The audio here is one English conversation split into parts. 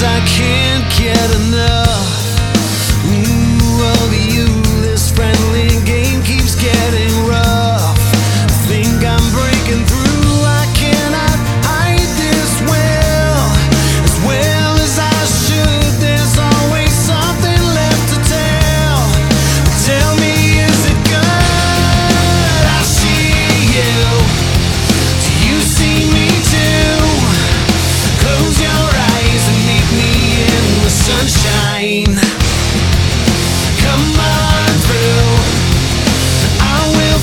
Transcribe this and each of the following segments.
I can't.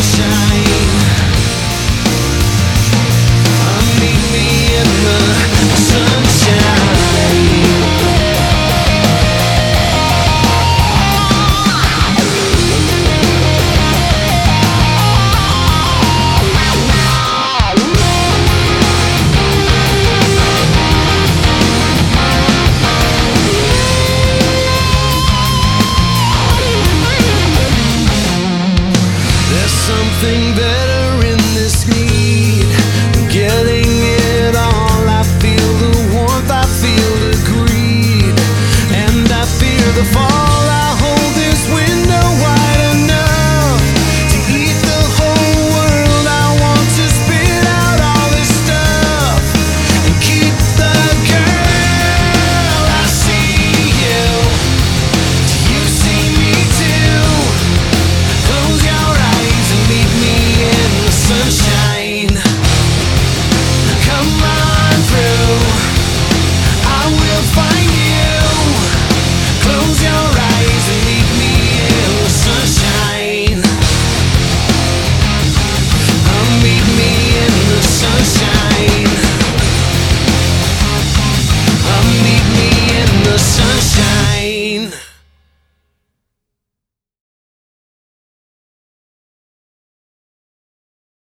Sunshine thing that